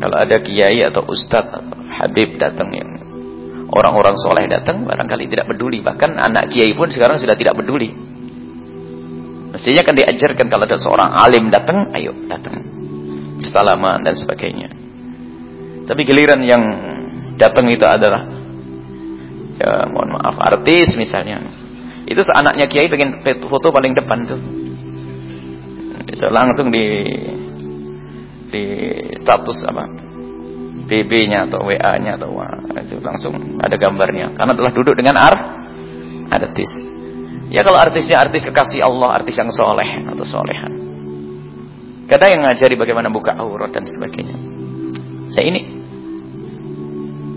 Kalau ada kiai atau ustadz atau habib datang yang orang-orang soleh datang, barangkali tidak peduli. Bahkan anak kiai pun sekarang sudah tidak peduli. Mestinya kan diajarkan kalau ada seorang alim datang, ayo datang. Bersalaman dan sebagainya. Tapi giliran yang datang itu adalah ya mohon maaf artis misalnya. Itu anaknya kiai pengen foto paling depan tuh. Bisa langsung di di status apa? BB-nya atau WA-nya atau wah, itu langsung ada gambarnya. Karena telah duduk dengan ar artis. Ya kalau artisnya artis kekasih Allah artis yang soleh atau solehan. Kadang yang ngajari bagaimana buka aurat dan sebagainya. Ya ini.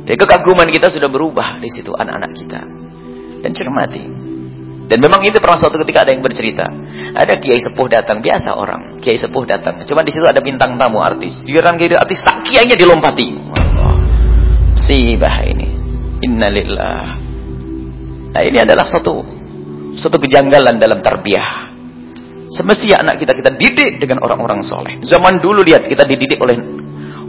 Jadi kekaguman kita sudah berubah di situ anak-anak kita. Dan cermati. Dan memang itu pernah suatu ketika ada yang bercerita. Ada kiai sepuh datang, biasa orang. Kiai sepuh datang. Cuma di situ ada bintang tamu artis. Giliran kiai artis, tak kiainya dilompati. Allah. Sibah ini. Innalillah. Nah ini adalah satu satu kejanggalan dalam tarbiyah. Semestinya anak kita kita didik dengan orang-orang soleh. Zaman dulu lihat kita dididik oleh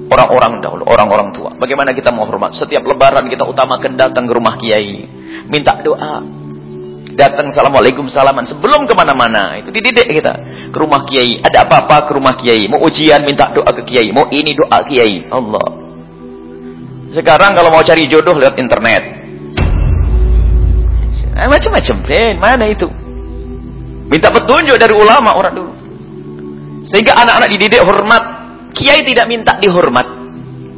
orang-orang dahulu, orang-orang tua. Bagaimana kita mau hormat? Setiap lebaran kita utamakan datang ke rumah kiai. Minta doa datang assalamualaikum salaman. Sebelum ke mana-mana itu dididik kita. Ke rumah kiai ada apa-apa ke rumah kiai? Mau ujian minta doa ke kiai? Mau ini doa kiai? Allah. Sekarang kalau mau cari jodoh lewat internet. Eh, macam-macam. Eh, mana itu? Minta petunjuk dari ulama orang dulu. Sehingga anak-anak dididik hormat. Kiai tidak minta dihormat.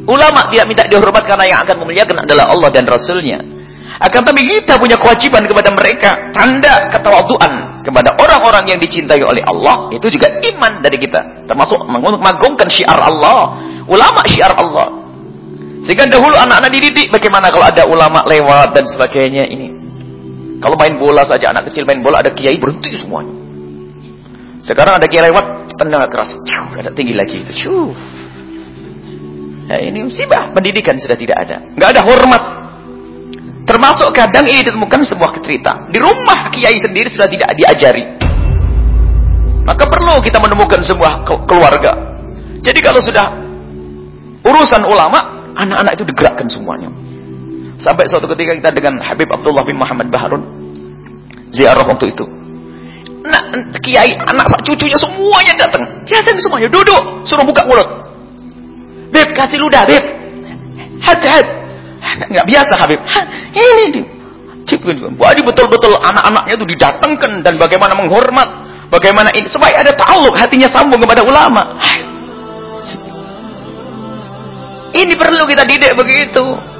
Ulama tidak minta dihormat karena yang akan memuliakan adalah Allah dan Rasulnya akan tapi kita punya kewajiban kepada mereka. Tanda ketawaduan kepada orang-orang yang dicintai oleh Allah. Itu juga iman dari kita. Termasuk mengagungkan syiar Allah. Ulama syiar Allah. Sehingga dahulu anak-anak dididik. Bagaimana kalau ada ulama lewat dan sebagainya ini. Kalau main bola saja anak kecil main bola ada kiai berhenti semuanya. Sekarang ada kiai lewat tendangan keras. Cuh, ada tinggi lagi itu. Cuh. Nah, ini musibah. Pendidikan sudah tidak ada. Nggak ada hormat Termasuk kadang ini ditemukan sebuah cerita. Di rumah kiai sendiri sudah tidak diajari. Maka perlu kita menemukan sebuah keluarga. Jadi kalau sudah urusan ulama, anak-anak itu digerakkan semuanya. Sampai suatu ketika kita dengan Habib Abdullah bin Muhammad Baharun ziarah waktu itu. Nah, kiai, anak cucunya semuanya datang. Datang semuanya, duduk, suruh buka mulut. Beb, kasih ludah, Beb. Hat-hat. Nggak biasa Habib. Ha, ini. Jadi betul-betul anak-anaknya itu didatangkan dan bagaimana menghormat, bagaimana ini supaya ada tahu hatinya sambung kepada ulama. Ini perlu kita didik begitu.